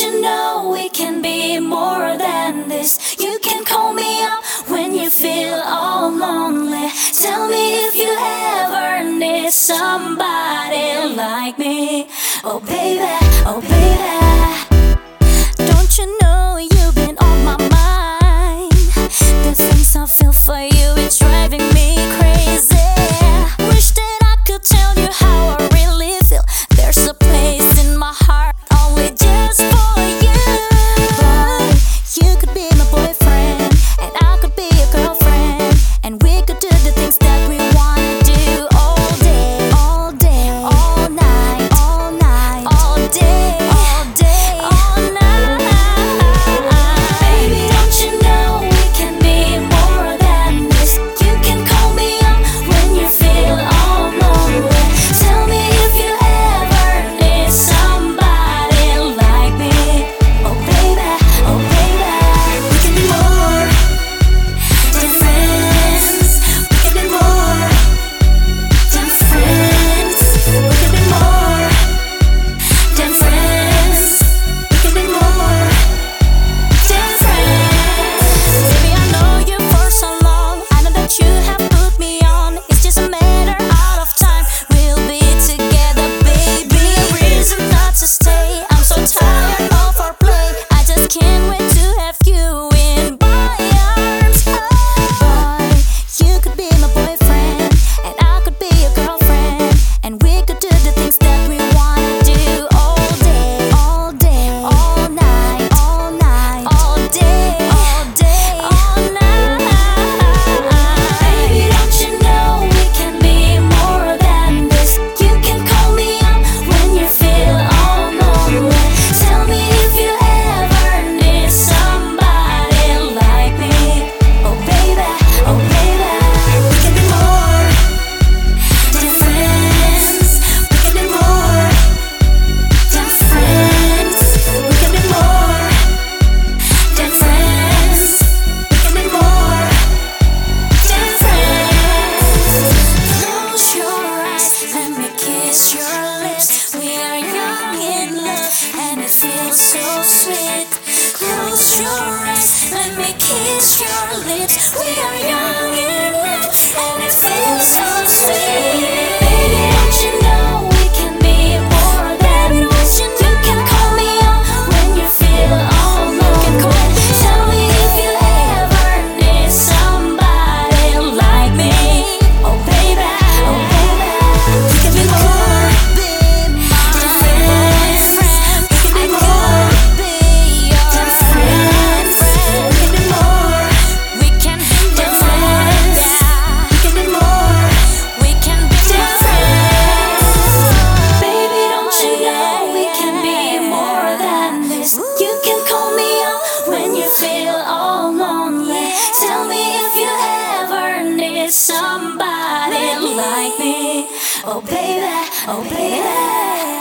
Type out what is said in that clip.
you know we can be more than this. You can call me up when you feel all lonely. Tell me if you ever need somebody like me. Oh, baby, oh, baby. kiss your lips. We are young in love, and it feels so sweet. Close your eyes, let me kiss your lips. We are young. oh baby, oh baby.